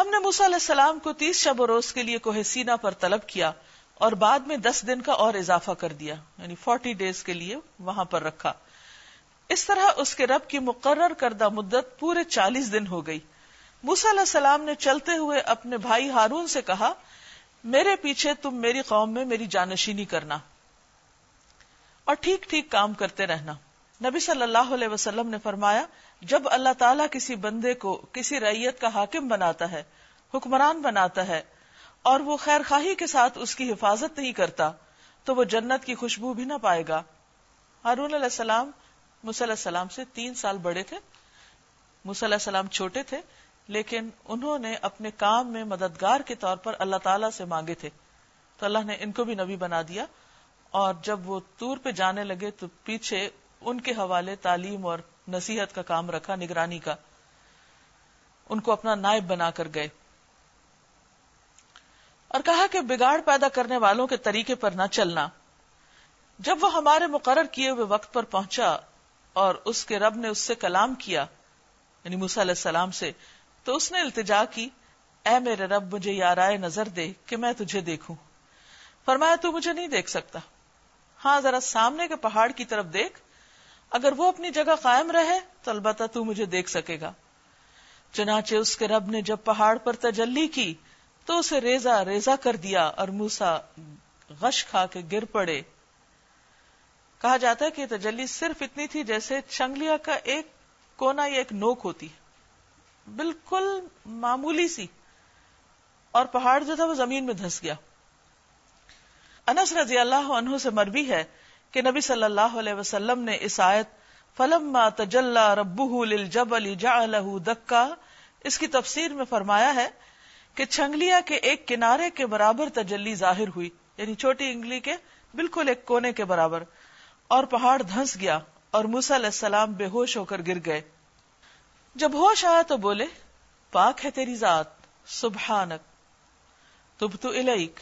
ہم نے موسا علیہ السلام کو تیس شب و روز کے لیے کوہ سینا پر طلب کیا اور بعد میں دس دن کا اور اضافہ کر دیا یعنی فورٹی ڈیز کے لیے وہاں پر رکھا۔ اس طرح اس کے رب کی مقرر کردہ مدت پورے چالیس دن ہو گئی۔ موسا علیہ السلام نے چلتے ہوئے اپنے بھائی ہارون سے کہا، میرے پیچھے تم میری قوم میں میری جانشینی کرنا۔ اور ٹھیک ٹھیک کام کرتے رہنا۔ نبی صلی اللہ علیہ وسلم نے فرمایا جب اللہ تعالیٰ کسی بندے کو کسی ریت کا حاکم بناتا ہے، حکمران بناتا ہے، اور وہ خیر خواہی کے ساتھ اس کی حفاظت نہیں کرتا، تو وہ جنت کی خوشبو بھی نہ پائے گا۔ ہارون علیہ السلام علیہ السلام سے تین سال بڑے تھے۔ علیہ السلام چھوٹے تھے، لیکن انہوں نے اپنے کام میں مددگار کے طور پر اللہ تعالی سے مانگے تھے۔ تو اللہ نے ان کو بھی نبی بنا دیا۔ اور جب وہ تور پہ جانے لگے تو پیچھے ان کے حوالے تعلیم اور نصیحت کا کام رکھا، نگرانی کا۔ ان کو اپنا نائب بنا کر گئے۔ اور کہا کہ بگاڑ پیدا کرنے والوں کے طریقے پر نہ چلنا۔ جب وہ ہمارے مقرر کیے ہوئے وقت پر پہنچا اور اس کے رب نے اس سے کلام کیا یعنی علیہ السلام سے، تو اس نے التجا کی، اے میرے رب، مجھے یارائے نظر دے کہ میں تجھے دیکھوں۔ فرمایا، تو مجھے نہیں دیکھ سکتا۔ ہاں ذرا سامنے کے پہاڑ کی طرف دیکھ۔ اگر وہ اپنی جگہ قائم رہے تو البتہ تو مجھے دیکھ سکے گا۔ چنانچہ اس کے رب نے جب پہاڑ پر تجلی کی، تو اسے ریزا ریزا کر دیا اور موسا غش کھا کے گر پڑے۔ کہا جاتا ہے کہ تجلی صرف اتنی تھی جیسے چنگلیا کا ایک کونا یا ایک نوک ہوتی۔ بالکل معمولی سی۔ اور پہاڑ جو تھا وہ زمین میں دھس گیا۔ انس رضی اللہ عنہ سے مربی ہے کہ نبی صلی اللہ علیہ وسلم نے اس آیت فلم تجلا ربو للجبل جعله دکا اس کی تفسیر میں فرمایا ہے کہ چھنگلیا کے ایک کنارے کے برابر تجلی ظاہر ہوئی یعنی چھوٹی انگلی کے بالکل ایک کونے کے برابر، اور پہاڑ دھنس گیا اور موسا علیہ السلام بے ہوش ہو کر گر گئے۔ جب ہوش آیا تو بولے، پاک ہے تیری ذات، سبحانک تب تو الیک۔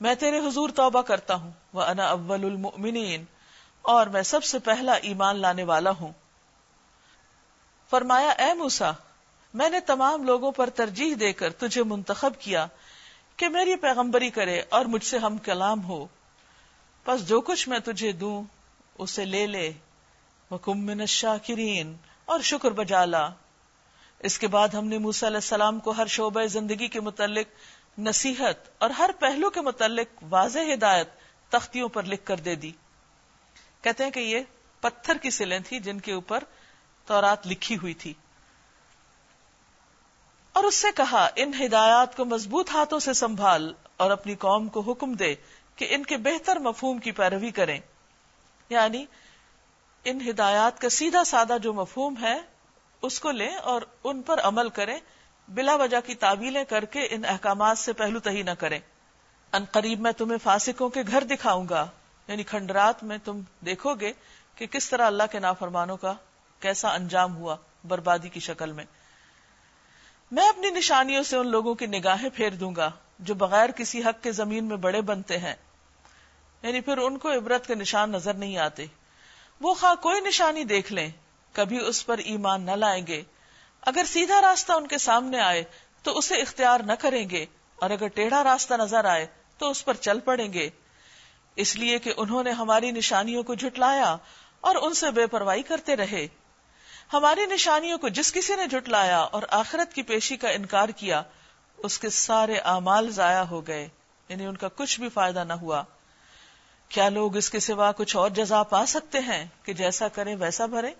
میں تیرے حضور توبہ کرتا ہوں وہ انا اول المؤمنین اور میں سب سے پہلا ایمان لانے والا ہوں۔ فرمایا، اے موسا میں نے تمام لوگوں پر ترجیح دے کر تجھے منتخب کیا کہ میری پیغمبری کرے اور مجھ سے ہم کلام ہو۔ بس جو کچھ میں تجھے دوں، اسے لے لے۔ وکم من الشاکرین اور شکر بجالا اس کے بعد ہم نے موسیٰ علیہ السلام کو ہر شعبہ زندگی کے متعلق نصیحت اور ہر پہلو کے متعلق واضح ہدایت تختیوں پر لکھ کر دے دی۔ کہتے ہیں کہ یہ پتھر کی سلیں تھی جن کے اوپر تورات لکھی ہوئی تھی۔ اور اس سے کہا، ان ہدایات کو مضبوط ہاتھوں سے سنبھال اور اپنی قوم کو حکم دے کہ ان کے بہتر مفہوم کی پیروی کریں۔ یعنی ان ہدایات کا سیدھا سادہ جو مفہوم ہے، اس کو لیں اور ان پر عمل کریں۔ بلا وجہ کی تعویلیں کر کے ان احکامات سے پہلو تہی نہ کریں۔ ان قریب میں تمہیں فاسکوں کے گھر دکھاؤں گا۔ یعنی کھنڈرات میں تم دیکھو گے کہ کس طرح اللہ کے نافرمانوں کا کیسا انجام ہوا بربادی کی شکل میں۔ میں اپنی نشانیوں سے ان لوگوں کی نگاہیں پھیر دوں گا جو بغیر کسی حق کے زمین میں بڑے بنتے ہیں۔ یعنی پھر ان کو عبرت کے نشان نظر نہیں آتے۔ وہ خواہ کوئی نشانی دیکھ لیں، کبھی اس پر ایمان نہ لائیں گے۔ اگر سیدھا راستہ ان کے سامنے آئے تو اسے اختیار نہ کریں گے، اور اگر ٹیڑھا راستہ نظر آئے تو اس پر چل پڑیں گے۔ اس لیے کہ انہوں نے ہماری نشانیوں کو جھٹلایا اور ان سے بے پرواہی کرتے رہے۔ ہماری نشانیوں کو جس کسی نے جھٹلایا اور آخرت کی پیشی کا انکار کیا، اس کے سارے اعمال ضائع ہو گئے۔ یعنی ان کا کچھ بھی فائدہ نہ ہوا۔ کیا لوگ اس کے سوا کچھ اور جزا پا سکتے ہیں کہ جیسا کریں ویسا بھرے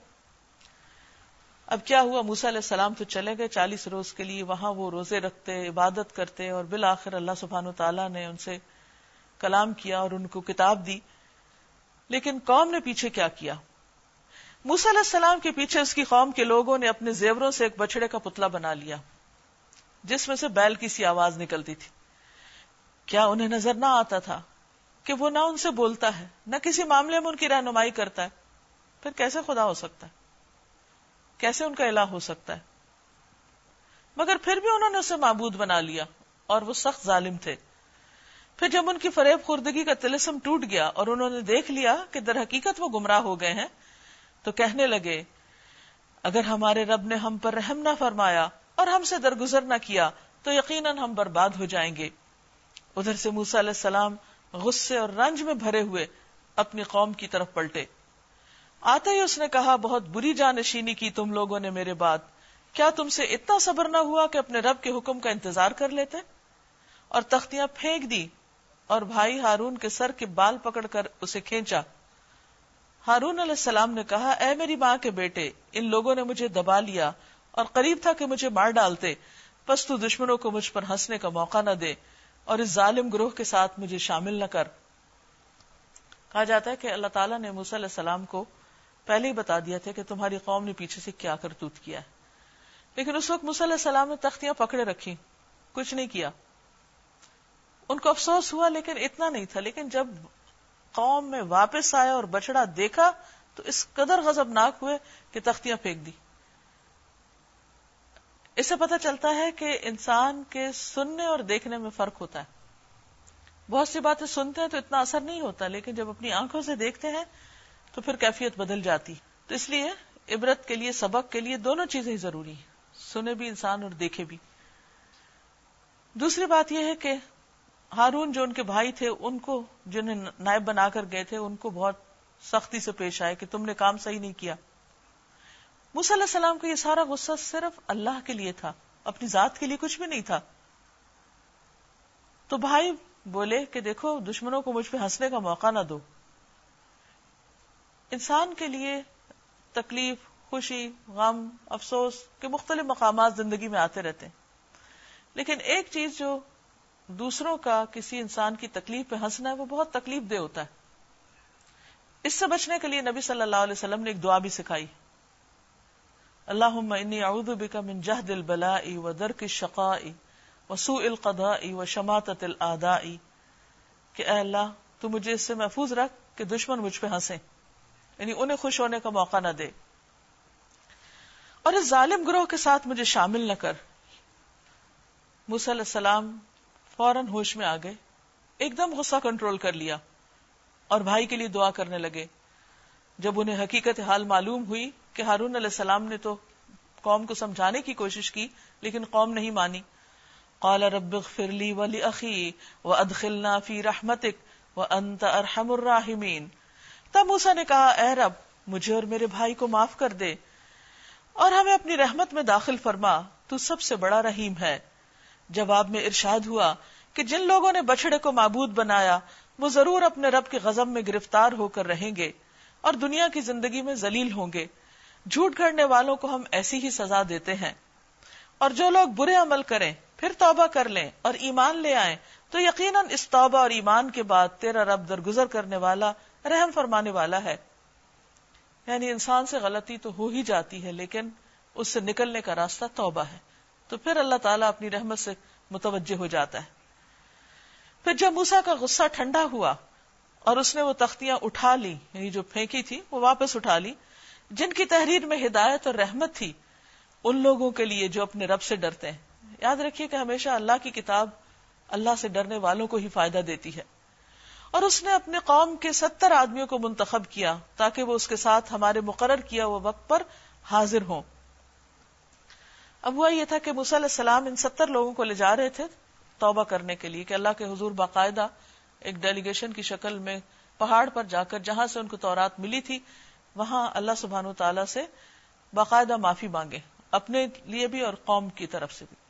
اب کیا ہوا؟ موسا علیہ السلام تو چلے گئے چالیس روز کے لیے، وہاں وہ روزے رکھتے، عبادت کرتے اور بالآخر اللہ سبحان تعالیٰ نے ان سے کلام کیا اور ان کو کتاب دی۔ لیکن قوم نے پیچھے کیا کیا؟ موسا علیہ السلام کے پیچھے اس کی قوم کے لوگوں نے اپنے زیوروں سے ایک بچڑے کا پتلا بنا لیا، جس میں سے بیل کی سی آواز نکلتی تھی۔ کیا انہیں نظر نہ آتا تھا کہ وہ نہ ان سے بولتا ہے، نہ کسی معاملے میں ان کی رہنمائی کرتا ہے؟ پھر کیسے خدا ہو سکتا ہے؟ کیسے ان کا الہ ہو سکتا ہے؟ مگر پھر بھی انہوں نے اسے معبود بنا لیا اور وہ سخت ظالم تھے۔ پھر جب ان کی فریب خوردگی کا تلسم ٹوٹ گیا اور انہوں نے دیکھ لیا کہ در حقیقت وہ گمراہ ہو گئے ہیں، تو کہنے لگے، اگر ہمارے رب نے ہم پر رحم نہ فرمایا اور ہم سے درگزر نہ کیا، تو یقیناً ہم برباد ہو جائیں گے۔ ادھر سے موسا علیہ السلام غصے اور رنج میں بھرے ہوئے اپنی قوم کی طرف پلٹے۔ آتے ہی اس نے کہا، بہت بری جانشینی کی تم لوگوں نے میرے بعد۔ کیا تم سے اتنا صبر نہ ہوا کہ اپنے رب کے حکم کا انتظار کر لیتے؟ اور تختیاں پھینک دی اور بھائی ہارون کے سر کے بال پکڑ کر اسے کھینچا۔ ہارون علیہ السلام نے کہا، اے میری ماں کے بیٹے، ان لوگوں نے مجھے دبا لیا اور قریب تھا کہ مجھے مار ڈالتے۔ پس تو دشمنوں کو مجھ پر ہنسنے کا موقع نہ دے اور اس ظالم گروہ کے ساتھ مجھے شامل نہ کر۔ کہا جاتا ہے کہ اللہ تعالیٰ نے علیہ السلام کو پہلے ہی بتا دیا تھا کہ تمہاری قوم نے پیچھے سے کیا کرتوت کیا ہے۔ لیکن اس وقت علیہ السلام نے تختیاں پکڑے رکھی، کچھ نہیں کیا۔ ان کو افسوس ہوا، لیکن اتنا نہیں تھا۔ لیکن جب قوم میں واپس آیا اور بچڑا دیکھا، تو اس قدر غضبناک ہوئے کہ تختیاں پھینک دی۔ اس سے پتا چلتا ہے کہ انسان کے سننے اور دیکھنے میں فرق ہوتا ہے۔ بہت سی باتیں سنتے ہیں تو اتنا اثر نہیں ہوتا، لیکن جب اپنی آنکھوں سے دیکھتے ہیں تو پھر کیفیت بدل جاتی۔ تو اس لیے عبرت کے لیے، سبق کے لیے دونوں چیزیں ہی ضروری ہیں۔ سنے بھی انسان اور دیکھے بھی۔ دوسری بات یہ ہے کہ ہارون جو ان کے بھائی تھے، ان کو جنہیں نائب بنا کر گئے تھے، ان کو بہت سختی سے پیش آئے کہ تم نے کام صحیح نہیں کیا۔ علیہ السلام کا یہ سارا غصہ صرف اللہ کے لیے تھا، اپنی ذات کے لیے کچھ بھی نہیں تھا۔ تو بھائی بولے کہ دیکھو، دشمنوں کو مجھ پہ ہنسنے کا موقع نہ دو۔ انسان کے لیے تکلیف، خوشی، غم، افسوس کے مختلف مقامات زندگی میں آتے رہتے ہیں۔ لیکن ایک چیز جو دوسروں کا کسی انسان کی تکلیف پہ ہنسنا ہے، وہ بہت تکلیف دہ ہوتا ہے۔ اس سے بچنے کے لیے نبی صلی اللہ علیہ وسلم نے ایک دعا بھی سکھائی۔ اللہ انی اعوذ بک من جہد البلاء و درک الشقاء و سوء القضاء و شماتت الاعداء کہ اے اللہ، تو مجھے اس سے محفوظ رکھ کہ دشمن مجھ پہ ہنسیں۔ یعنی انہیں خوش ہونے کا موقع نہ دے۔ اور اس ظالم گروہ کے ساتھ مجھے شامل نہ کر۔ موسی علیہ السلام فوراً ہوش میں آ گئے۔ ایک دم غصہ کنٹرول کر لیا اور بھائی کے لیے دعا کرنے لگے۔ جب انہیں حقیقت حال معلوم ہوئی کہ ہارون علیہ السلام نے تو قوم کو سمجھانے کی کوشش کی، لیکن قوم نہیں مانی۔ قال رب اغفر لی ولی اخی و ادخلنا فی رحمتک و انت ارحم الراحمین تب موسیٰ نے کہا، اے رب، مجھے اور میرے بھائی کو معاف کر دے اور ہمیں اپنی رحمت میں داخل فرما، تو سب سے بڑا رحیم ہے۔ جواب میں ارشاد ہوا کہ جن لوگوں نے بچڑے کو معبود بنایا، وہ ضرور اپنے رب کے غزم میں گرفتار ہو کر رہیں گے اور دنیا کی زندگی میں ذلیل ہوں گے۔ جھوٹ گھڑنے والوں کو ہم ایسی ہی سزا دیتے ہیں۔ اور جو لوگ برے عمل کریں، پھر توبہ کر لیں اور ایمان لے آئیں، تو یقیناً اس توبہ اور ایمان کے بعد تیرا رب درگزر کرنے والا رحم فرمانے والا ہے۔ یعنی انسان سے غلطی تو ہو ہی جاتی ہے، لیکن اس سے نکلنے کا راستہ توبہ ہے۔ تو پھر اللہ تعالیٰ اپنی رحمت سے متوجہ ہو جاتا ہے۔ پھر جب موسا کا غصہ ٹھنڈا ہوا اور اس نے وہ تختیاں اٹھا لی یعنی جو پھینکی تھی، وہ واپس اٹھا لی، جن کی تحریر میں ہدایت اور رحمت تھی، ان لوگوں کے لیے جو اپنے رب سے ڈرتے ہیں۔ یاد رکھیے کہ ہمیشہ اللہ کی کتاب اللہ سے ڈرنے والوں کو ہی فائدہ دیتی ہے۔ اور اس نے اپنے قوم کے ستر آدمیوں کو منتخب کیا تاکہ وہ اس کے ساتھ ہمارے مقرر کیا وہ وقت پر حاضر ہوں۔ اب ہوا یہ تھا کہ علیہ السلام ان ستر لوگوں کو لے جا رہے تھے توبہ کرنے کے لیے کہ اللہ کے حضور باقاعدہ ایک ڈیلیگیشن کی شکل میں پہاڑ پر جا کر جہاں سے ان کو تورات ملی تھی، وہاں اللہ سبحان تعالی سے باقاعدہ معافی مانگے، اپنے لیے بھی اور قوم کی طرف سے بھی۔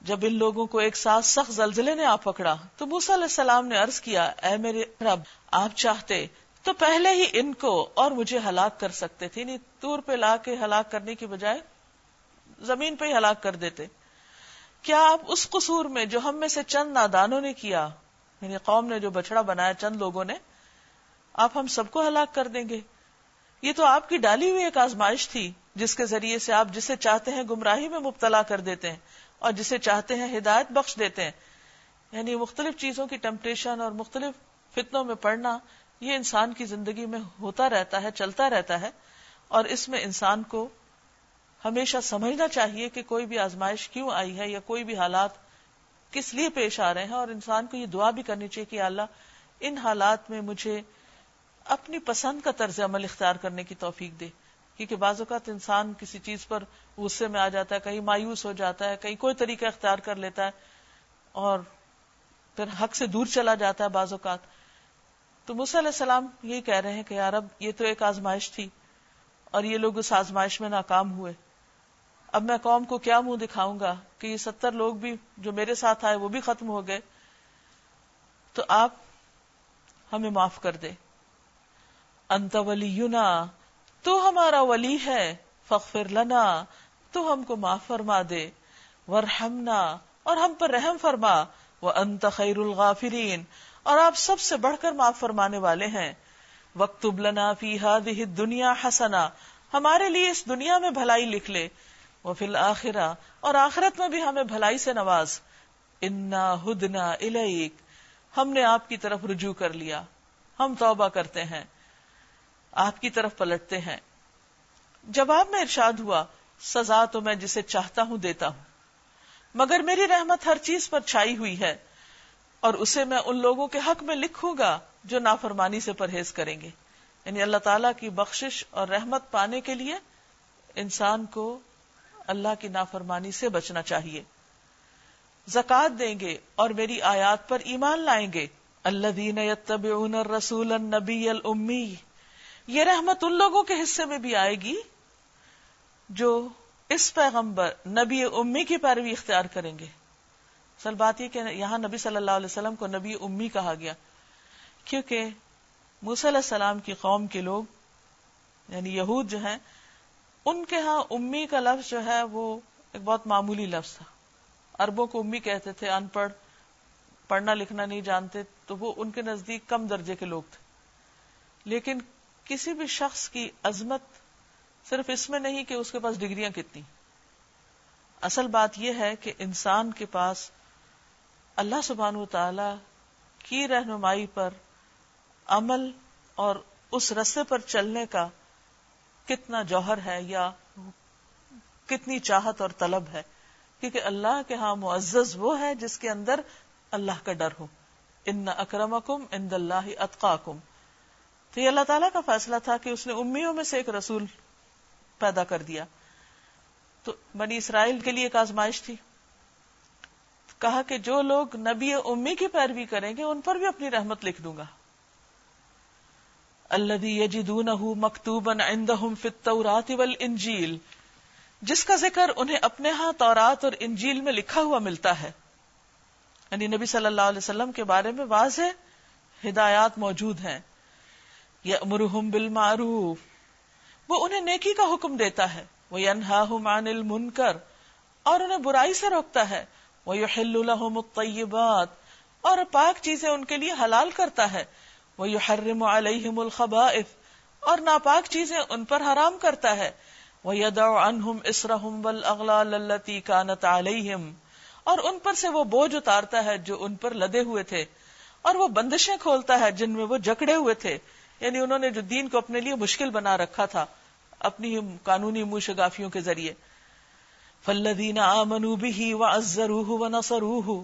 جب ان لوگوں کو ایک ساتھ سخت زلزلے نے آپ پکڑا، تو موسا علیہ السلام نے عرض کیا، اے میرے رب، آپ چاہتے تو پہلے ہی ان کو اور مجھے ہلاک کر سکتے تھے نہیں تور پہ لا کے ہلاک کرنے کی بجائے زمین پہ ہی ہلاک کر دیتے۔ کیا آپ اس قصور میں جو ہم میں سے چند نادانوں نے کیا یعنی قوم نے جو بچڑا بنایا چند لوگوں نے، آپ ہم سب کو ہلاک کر دیں گے؟ یہ تو آپ کی ڈالی ہوئی ایک آزمائش تھی، جس کے ذریعے سے آپ جسے چاہتے ہیں گمراہی میں مبتلا کر دیتے ہیں۔ اور جسے چاہتے ہیں ہدایت بخش دیتے ہیں۔ یعنی مختلف چیزوں کی ٹیمپٹیشن اور مختلف فتنوں میں پڑنا یہ انسان کی زندگی میں ہوتا رہتا ہے، چلتا رہتا ہے۔ اور اس میں انسان کو ہمیشہ سمجھنا چاہیے کہ کوئی بھی آزمائش کیوں آئی ہے یا کوئی بھی حالات کس لیے پیش آ رہے ہیں۔ اور انسان کو یہ دعا بھی کرنی چاہیے کہ اللہ، ان حالات میں مجھے اپنی پسند کا طرز عمل اختیار کرنے کی توفیق دے۔ کیونکہ بعض اوقات انسان کسی چیز پر غصے میں آ جاتا ہے، کہیں مایوس ہو جاتا ہے، کہیں کوئی طریقہ اختیار کر لیتا ہے اور پھر حق سے دور چلا جاتا ہے بعض اوقات۔ تو علیہ السلام یہی کہہ رہے ہیں کہ یار اب یہ تو ایک آزمائش تھی اور یہ لوگ اس آزمائش میں ناکام ہوئے۔ اب میں قوم کو کیا منہ دکھاؤں گا کہ یہ ستر لوگ بھی جو میرے ساتھ آئے، وہ بھی ختم ہو گئے۔ تو آپ ہمیں معاف کر دے انت ولی تو ہمارا ولی ہے فخر لنا، تو ہم کو معاف فرما دے، ورحمنا، اور ہم پر رحم فرما وہ انت خیر الغافرین۔ اور آپ سب سے بڑھ کر معاف فرمانے والے ہیں۔ وقت لنا فی هذه دنیا حسنا۔ ہمارے لیے اس دنیا میں بھلائی لکھ لے وہ فی الآخرہ اور آخرت میں بھی ہمیں بھلائی سے نواز۔ انا ہدنا الیک۔ ہم نے آپ کی طرف رجوع کر لیا۔ ہم توبہ کرتے ہیں۔ آپ کی طرف پلٹتے ہیں۔ جواب میں ارشاد ہوا، سزا تو میں جسے چاہتا ہوں دیتا ہوں۔ مگر میری رحمت ہر چیز پر چھائی ہوئی ہے اور اسے میں ان لوگوں کے حق میں لکھوں گا جو نافرمانی سے پرہیز کریں گے۔ یعنی اللہ تعالی کی بخشش اور رحمت پانے کے لیے انسان کو اللہ کی نافرمانی سے بچنا چاہیے۔ زکات دیں گے اور میری آیات پر ایمان لائیں گے۔ اللہ دین رسول النبی المی یہ رحمت ان لوگوں کے حصے میں بھی آئے گی جو اس پیغمبر نبی امی کی پیروی اختیار کریں گے۔ سل بات یہ کہ یہاں نبی صلی اللہ علیہ وسلم کو نبی امی کہا گیا۔ کیونکہ علیہ السلام کی قوم کے لوگ یعنی یہود جو ہیں، ان کے ہاں امی کا لفظ جو ہے وہ ایک بہت معمولی لفظ تھا۔ اربوں کو امی کہتے تھے، ان پڑھ، پڑھنا لکھنا نہیں جانتے، تو وہ ان کے نزدیک کم درجے کے لوگ تھے۔ لیکن کسی بھی شخص کی عظمت صرف اس میں نہیں کہ اس کے پاس ڈگریاں کتنی۔ اصل بات یہ ہے کہ انسان کے پاس اللہ سبحان و تعالی کی رہنمائی پر عمل اور اس رستے پر چلنے کا کتنا جوہر ہے یا کتنی چاہت اور طلب ہے۔ کیونکہ اللہ کے ہاں معزز وہ ہے جس کے اندر اللہ کا ڈر ہو۔ ان اکرمکم ان اللہ اتقاکم۔ تو یہ اللہ تعالیٰ کا فیصلہ تھا کہ اس نے امیوں میں سے ایک رسول پیدا کر دیا۔ تو بنی اسرائیل کے لیے ایک آزمائش تھی۔ کہا کہ جو لوگ نبی امی کی پیروی کریں گے، ان پر بھی اپنی رحمت لکھ دوں گا۔ اللہ یجدونہ مکتوبا عندهم فی التورات والانجیل، جس کا ذکر انہیں اپنے ہاں تورات اور انجیل میں لکھا ہوا ملتا ہے۔ یعنی نبی صلی اللہ علیہ وسلم کے بارے میں واضح ہدایات موجود ہیں۔ یا یأمرہم بالمعروف۔ وہ انہیں نیکی کا حکم دیتا ہے۔ وہ ینہاہم عن المنکر۔ اور انہیں برائی سے روکتا ہے۔ وہ یحل لہم الطیبات اور پاک چیزیں ان کے لیے حلال کرتا ہے۔ وہ یحرم علیہم الخبائث۔ اور ناپاک چیزیں ان پر حرام کرتا ہے۔ وہ یدع عنہم اسرہم والاغلال اللتی کانت علیہم اور ان پر سے وہ بوجھ اتارتا ہے جو ان پر لدے ہوئے تھے۔ اور وہ بندشیں کھولتا ہے جن میں وہ جکڑے ہوئے تھے۔ یعنی انہوں نے جو دین کو اپنے لیے مشکل بنا رکھا تھا، اپنی قانونی منہ شگافیوں کے ذریعے۔ فلدین آمنوا به وعزروه ونصروه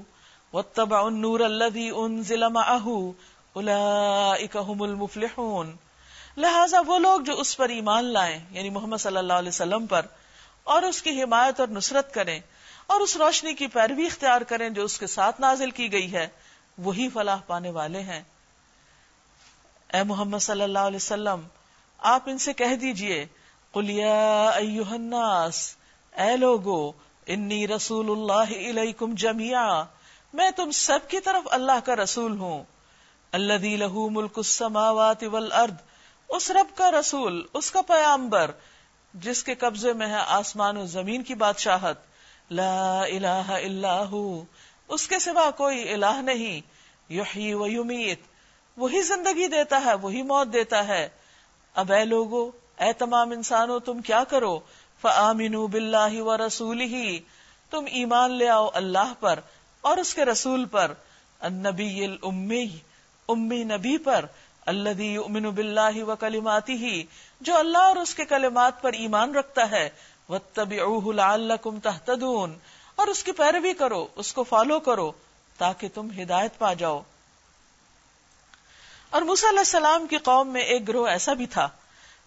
واتبعوا النور الذي انزل معه اولئك هم المفلحون۔ لہذا وہ لوگ جو اس پر ایمان لائیں یعنی محمد صلی اللہ علیہ وسلم پر، اور اس کی حمایت اور نصرت کریں، اور اس روشنی کی پیروی اختیار کریں جو اس کے ساتھ نازل کی گئی ہے، وہی فلاح پانے والے ہیں۔ اے محمد صلی اللہ علیہ وسلم، آپ ان سے کہہ دیجیے قلیا ایوہ الناس، اے لوگو، انی رسول اللہ علیکم جميعا میں تم سب کی طرف اللہ کا رسول ہوں۔ الذي له ملک السماوات والارض، اس رب کا رسول، اس کا پیامبر، جس کے قبضے میں ہے آسمان و زمین کی بادشاہت۔ لا الہ الا ہو، اس کے سوا کوئی الہ نہیں، یحیی و یمیت۔ وہی زندگی دیتا ہے، وہی موت دیتا ہے۔ اب اے لوگو، اے تمام انسانوں، تم کیا کرو؟ فآمنوا باللہ و رسول ہی تم ایمان لے آؤ اللہ پر اور اس کے رسول پر۔ النبی الامی، امی نبی پر۔ الذي يؤمن بالله وكلماته جو اللہ اور اس کے کلمات پر ایمان رکھتا ہے۔ واتبعوه لعلكم تهتدون اور اس کی پیروی کرو، اس کو فالو کرو تاکہ تم ہدایت پا جاؤ۔ اور موسیٰ علیہ السلام کی قوم میں ایک گروہ ایسا بھی تھا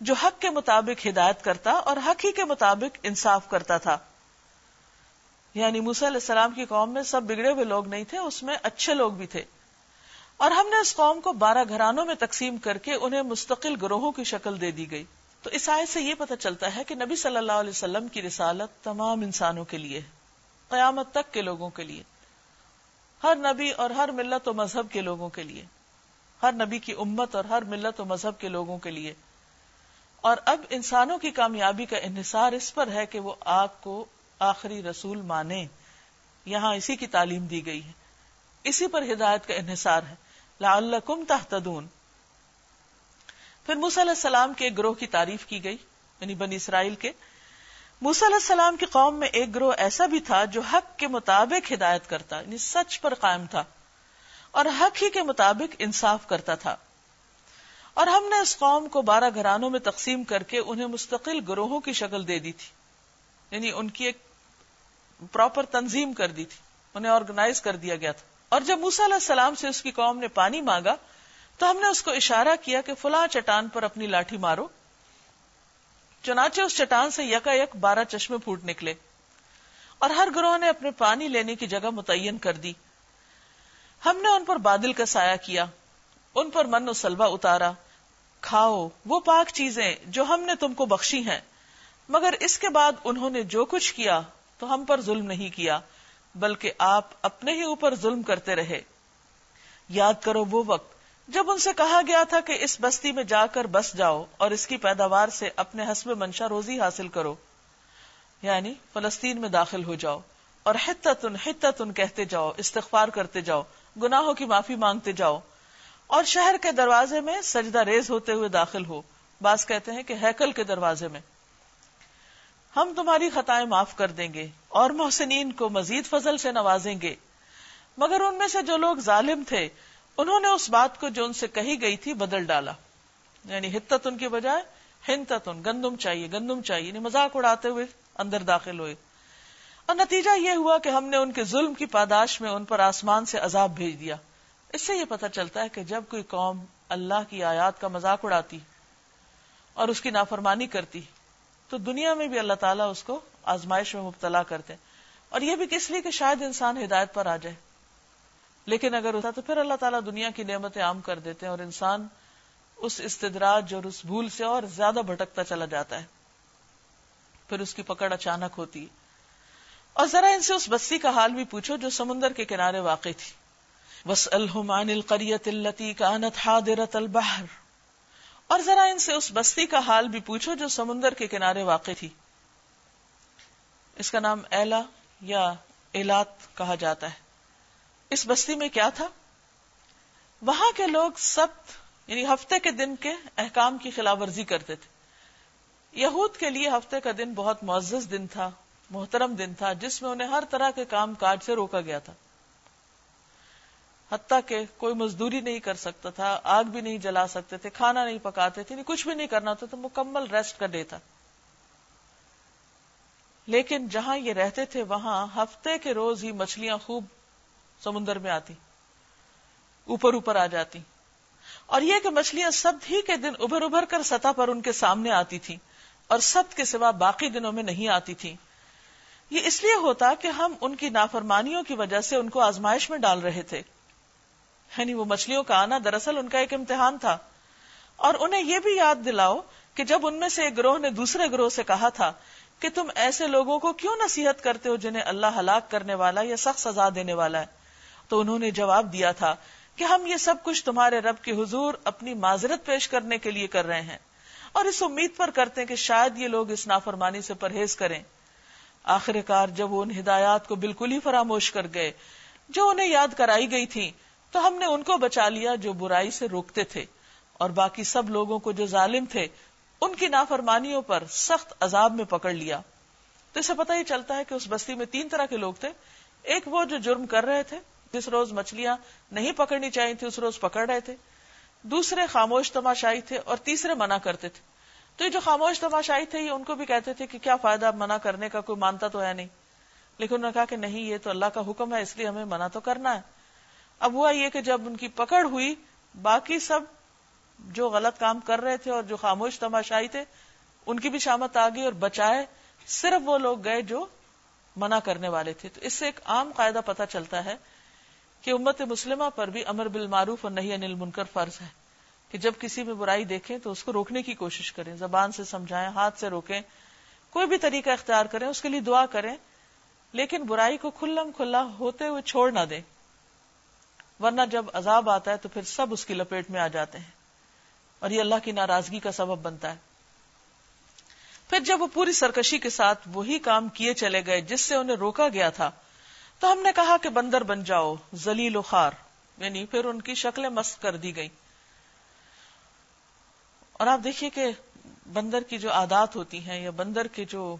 جو حق کے مطابق ہدایت کرتا اور حق ہی کے مطابق انصاف کرتا تھا۔ یعنی موسیٰ علیہ السلام کی قوم میں سب بگڑے ہوئے لوگ نہیں تھے، اس میں اچھے لوگ بھی تھے۔ اور ہم نے اس قوم کو بارہ گھرانوں میں تقسیم کر کے انہیں مستقل گروہوں کی شکل دے دی گئی۔ تو اس آیت سے یہ پتہ چلتا ہے کہ نبی صلی اللہ علیہ وسلم کی رسالت تمام انسانوں کے لیے قیامت تک کے لوگوں کے لیے۔ ہر نبی اور ہر ملت و مذہب کے لوگوں کے لیے۔ ہر نبی کی امت اور ہر ملت و مذہب کے لوگوں کے لیے۔ اور اب انسانوں کی کامیابی کا انحصار اس پر ہے کہ وہ آگ کو آخری رسول مانے یہاں اسی کی تعلیم دی گئی ہے۔ اسی پر ہدایت کا انحصار ہے۔ لعلکم تحتدون پھر موسیٰ علیہ السلام کے ایک گروہ کی تعریف کی گئی یعنی بنی اسرائیل کے۔ موسیٰ علیہ السلام کی قوم میں ایک گروہ ایسا بھی تھا جو حق کے مطابق ہدایت کرتا یعنی سچ پر قائم تھا۔ اور حق ہی کے مطابق انصاف کرتا تھا۔ اور ہم نے اس قوم کو بارہ گھرانوں میں تقسیم کر کے انہیں مستقل گروہوں کی شکل دے دی تھی۔ یعنی ان کی ایک پراپر تنظیم کر دی تھی۔ انہیں آرگنائز کر دیا گیا تھا۔ اور جب موسا علیہ السلام سے اس کی قوم نے پانی مانگا، تو ہم نے اس کو اشارہ کیا کہ فلاں چٹان پر اپنی لاٹھی مارو۔ چنانچہ اس چٹان سے یکا یک بارہ چشمے پھوٹ نکلے۔ اور ہر گروہ نے اپنے پانی لینے کی جگہ متعین کر دی۔ ہم نے ان پر بادل کا سایہ کیا، ان پر من و سلوا اتارا۔ کھاؤ، وہ پاک چیزیں جو ہم نے تم کو بخشی ہیں۔ مگر اس کے بعد انہوں نے جو کچھ کیا تو ہم پر ظلم نہیں کیا، بلکہ آپ اپنے ہی اوپر ظلم کرتے رہے۔ یاد کرو وہ وقت جب ان سے کہا گیا تھا کہ اس بستی میں جا کر بس جاؤ اور اس کی پیداوار سے اپنے حسب منشا روزی حاصل کرو۔ یعنی فلسطین میں داخل ہو جاؤ اور حتتن حتتن کہتے جاؤ، استغفار کرتے جاؤ۔ گناہوں کی معافی مانگتے جاؤ۔ اور شہر کے دروازے میں سجدہ ریز ہوتے ہوئے داخل ہو۔ بعض کہتے ہیں کہ ہیکل کے دروازے میں۔ ہم تمہاری خطائیں معاف کر دیں گے اور محسنین کو مزید فضل سے نوازیں گے۔ مگر ان میں سے جو لوگ ظالم تھے، انہوں نے اس بات کو جو ان سے کہی گئی تھی بدل ڈالا۔ یعنی ہتت ان کی بجائے، ہنتت ان، گندم چاہیے گندم چاہیے یعنی مذاق اڑاتے ہوئے اندر داخل ہوئے۔ اور نتیجہ یہ ہوا کہ ہم نے ان کے ظلم کی پاداش میں ان پر آسمان سے عذاب بھیج دیا۔ اس سے یہ پتا چلتا ہے کہ جب کوئی قوم اللہ کی آیات کا مذاق اڑاتی اور اس کی نافرمانی کرتی، تو دنیا میں بھی اللہ تعالیٰ اس کو آزمائش میں مبتلا کرتے اور یہ بھی کس لیے کہ شاید انسان ہدایت پر آ جائے۔ لیکن اگر ہوتا تو پھر اللہ تعالیٰ دنیا کی نعمتیں عام کر دیتے ہیں اور انسان اس استدراج اور اس بھول سے اور زیادہ بھٹکتا چلا جاتا ہے۔ پھر اس کی پکڑ اچانک ہوتی۔ ہے اور ذرا ان سے اس بستی کا حال بھی پوچھو جو سمندر کے کنارے واقع تھی۔ بس الحمان القریت التی کا انت حادرت البحر۔ اور ذرا ان سے اس بستی کا حال بھی پوچھو جو سمندر کے کنارے واقع تھی۔ اس کا نام ایلا یا ایلات کہا جاتا ہے۔ اس بستی میں کیا تھا؟ وہاں کے لوگ سب یعنی ہفتے کے دن کے احکام کی خلاف ورزی کرتے تھے۔ یہود کے لیے ہفتے کا دن بہت معزز دن تھا۔ محترم دن تھا جس میں انہیں ہر طرح کے کام کاج سے روکا گیا تھا۔ حتیٰ کہ کوئی مزدوری نہیں کر سکتا تھا، آگ بھی نہیں جلا سکتے تھے، کھانا نہیں پکاتے تھے، کچھ بھی نہیں کرنا ہوتا تو مکمل ریسٹ کا ڈے تھا۔ لیکن جہاں یہ رہتے تھے، وہاں ہفتے کے روز ہی مچھلیاں خوب سمندر میں آتی، اوپر اوپر آ جاتی۔ اور یہ کہ مچھلیاں سب ہی کے دن ابھر ابھر کر سطح پر ان کے سامنے آتی تھی اور سب کے سوا باقی دنوں میں نہیں آتی تھی یہ اس لیے ہوتا کہ ہم ان کی نافرمانیوں کی وجہ سے ان کو آزمائش میں ڈال رہے تھے۔ یعنی وہ مچھلیوں کا آنا دراصل ان کا ایک امتحان تھا۔ اور انہیں یہ بھی یاد دلاؤ کہ جب ان میں سے ایک گروہ نے دوسرے گروہ سے کہا تھا کہ تم ایسے لوگوں کو کیوں نصیحت کرتے ہو جنہیں اللہ ہلاک کرنے والا یا سخت سزا دینے والا ہے؟ تو انہوں نے جواب دیا تھا کہ ہم یہ سب کچھ تمہارے رب کے حضور اپنی معذرت پیش کرنے کے لیے کر رہے ہیں۔ اور اس امید پر کرتے ہیں کہ شاید یہ لوگ اس نافرمانی سے پرہیز کریں۔ آخر کار جب وہ ان ہدایات کو بالکل ہی فراموش کر گئے، جو انہیں یاد کرائی گئی تھی تو ہم نے ان کو بچا لیا جو برائی سے روکتے تھے۔ اور باقی سب لوگوں کو جو ظالم تھے، ان کی نافرمانیوں پر سخت عذاب میں پکڑ لیا۔ تو اسے پتہ ہی چلتا ہے کہ اس بستی میں تین طرح کے لوگ تھے۔ ایک وہ جو جرم کر رہے تھے، جس روز مچھلیاں نہیں پکڑنی چاہیے تھی اس روز پکڑ رہے تھے۔ دوسرے خاموش تماشائی تھے اور تیسرے منع کرتے تھے۔ تو یہ جو خاموش تماشائی تھے، یہ ان کو بھی کہتے تھے کہ کیا فائدہ منع کرنے کا، کوئی مانتا تو ہے نہیں۔ لیکن انہوں نے کہا کہ نہیں، یہ تو اللہ کا حکم ہے، اس لیے ہمیں منع تو کرنا ہے۔ اب ہوا یہ کہ جب ان کی پکڑ ہوئی، باقی سب جو غلط کام کر رہے تھے اور جو خاموش تماشائی تھے، ان کی بھی شامت آ گئی اور بچائے، صرف وہ لوگ گئے جو منع کرنے والے تھے۔ تو اس سے ایک عام قاعدہ پتہ چلتا ہے کہ امت مسلمہ پر بھی امر بالمعروف اور نہیں انل منکر فرض ہے۔ کہ جب کسی میں برائی دیکھیں تو اس کو روکنے کی کوشش کریں، زبان سے سمجھائیں، ہاتھ سے روکیں، کوئی بھی طریقہ اختیار کریں، اس کے لیے دعا کریں، لیکن برائی کو کھلم کھلا ہوتے ہوئے چھوڑ نہ دیں۔ ورنہ جب عذاب آتا ہے تو پھر سب اس کی لپیٹ میں آ جاتے ہیں۔ اور یہ اللہ کی ناراضگی کا سبب بنتا ہے۔ پھر جب وہ پوری سرکشی کے ساتھ وہی کام کیے چلے گئے جس سے انہیں روکا گیا تھا، تو ہم نے کہا کہ بندر بن جاؤ زلیل و خار یعنی پھر ان کی شکلیں مست کر دی گئی اور آپ دیکھیے کہ بندر کی جو عادات ہوتی ہیں یا بندر کے جو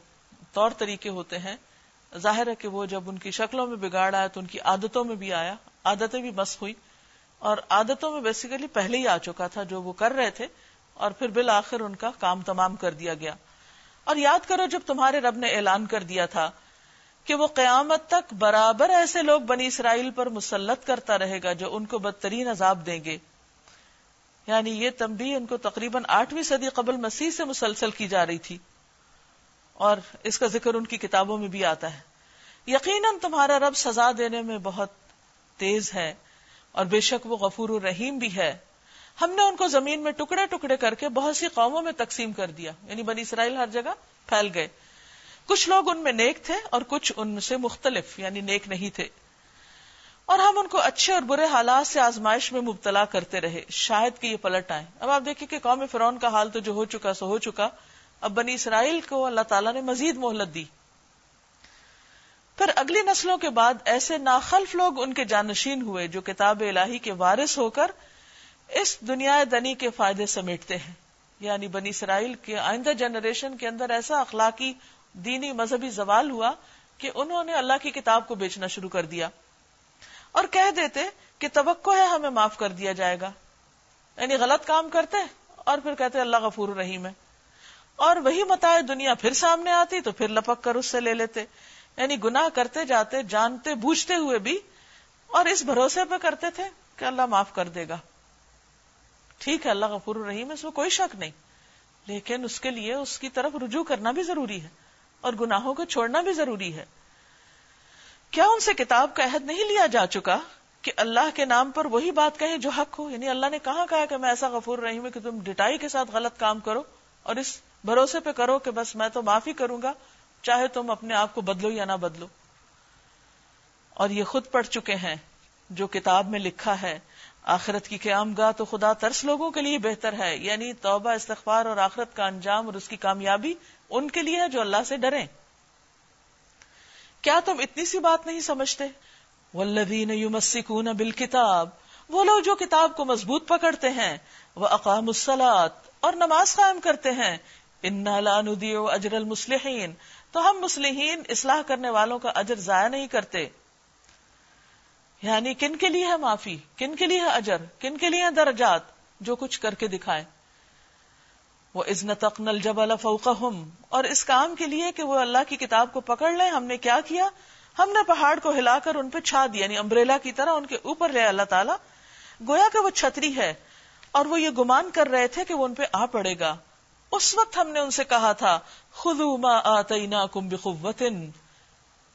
طور طریقے ہوتے ہیں، ظاہر ہے کہ وہ جب ان کی شکلوں میں بگاڑ آیا تو ان کی عادتوں میں بھی آیا، عادتیں بھی مس ہوئی اور عادتوں میں بیسیکلی پہلے ہی آ چکا تھا جو وہ کر رہے تھے، اور پھر بالآخر ان کا کام تمام کر دیا گیا۔ اور یاد کرو جب تمہارے رب نے اعلان کر دیا تھا کہ وہ قیامت تک برابر ایسے لوگ بنی اسرائیل پر مسلط کرتا رہے گا جو ان کو بدترین عذاب دیں گے۔ یعنی یہ تمبی ان کو تقریباً آٹھویں صدی قبل مسیح سے مسلسل کی جا رہی تھی اور اس کا ذکر ان کی کتابوں میں بھی آتا ہے۔ یقیناً تمہارا رب سزا دینے میں بہت تیز ہے اور بے شک وہ غفور الرحیم بھی ہے۔ ہم نے ان کو زمین میں ٹکڑے ٹکڑے کر کے بہت سی قوموں میں تقسیم کر دیا۔ یعنی بنی اسرائیل ہر جگہ پھیل گئے۔ کچھ لوگ ان میں نیک تھے اور کچھ ان سے مختلف یعنی نیک نہیں تھے۔ اور ہم ان کو اچھے اور برے حالات سے آزمائش میں مبتلا کرتے رہے۔ شاید کہ یہ پلٹ آئے۔ اب آپ دیکھیں کہ قوم فرون کا حال تو جو ہو چکا سو ہو چکا۔ اب بنی اسرائیل کو اللہ تعالیٰ نے مزید مہلت دی۔ پھر اگلی نسلوں کے بعد ایسے ناخلف لوگ ان کے جانشین ہوئے جو کتاب الہی کے وارث ہو کر اس دنیا دنی کے فائدے سمیٹتے ہیں۔ یعنی بنی اسرائیل کے آئندہ جنریشن کے اندر ایسا اخلاقی دینی مذہبی زوال ہوا کہ انہوں نے اللہ کی کتاب کو بیچنا شروع کر دیا۔ اور کہہ دیتے کہ توقع ہے ہمیں معاف کر دیا جائے گا۔ یعنی غلط کام کرتے اور پھر کہتے اللہ غفور رحیم ہے۔ اور وہی متا دنیا پھر سامنے آتی تو پھر لپک کر اس سے لے لیتے۔ یعنی گناہ کرتے جاتے، جانتے، بوجھتے ہوئے بھی اور اس بھروسے پہ کرتے تھے کہ اللہ معاف کر دے گا۔ ٹھیک ہے، اللہ غفور الرحیم اس میں کوئی شک نہیں۔ لیکن اس کے لیے اس کی طرف رجوع کرنا بھی ضروری ہے اور گناہوں کو چھوڑنا بھی ضروری ہے۔ کیا ان سے کتاب کا عہد نہیں لیا جا چکا کہ اللہ کے نام پر وہی بات کہیں جو حق ہو؟ یعنی اللہ نے کہاں کہا کہ میں ایسا غفور رہی ہوں کہ تم ڈٹائی کے ساتھ غلط کام کرو اور اس بھروسے پہ کرو کہ بس میں تو معافی کروں گا، چاہے تم اپنے آپ کو بدلو یا نہ بدلو۔ اور یہ خود پڑھ چکے ہیں جو کتاب میں لکھا ہے، آخرت کی قیام گاہ تو خدا ترس لوگوں کے لیے بہتر ہے یعنی توبہ، استغفار اور آخرت کا انجام اور اس کی کامیابی ان کے لیے ہے جو اللہ سے ڈرے کیا تم اتنی سی بات نہیں سمجھتے؟ والذین یمسکون بالکتاب وہ لوگ جو کتاب کو مضبوط پکڑتے ہیں وہ اقام اور نماز قائم کرتے ہیں۔ انا لا نضیع اجر المصلحین تو ہم مسلحین اصلاح کرنے والوں کا اجر ضائع نہیں کرتے۔ یعنی کن کے لیے ہے معافی؟ کن کے لیے ہے اجر؟ کن کے لیے درجات؟ جو کچھ کر کے دکھائے۔ وہ ازن تقنل جب فوقہم اور اس کام کے لیے کہ وہ اللہ کی کتاب کو پکڑ لیں، ہم نے کیا کیا؟ ہم نے پہاڑ کو ہلا کر ان پہ چھا دیا یعنی امبریلا کی طرح ان کے اوپر لے اللہ تعالیٰ۔ گویا کہ وہ چھتری ہے اور وہ یہ گمان کر رہے تھے کہ وہ ان پہ آ پڑے گا۔ اس وقت ہم نے ان سے کہا تھا خدو ما آتیناکم بقوتن